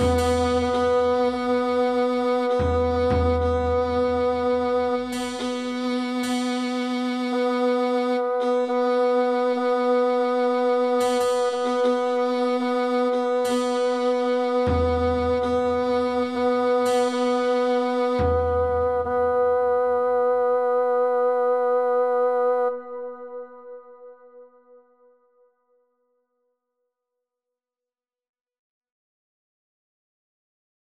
Música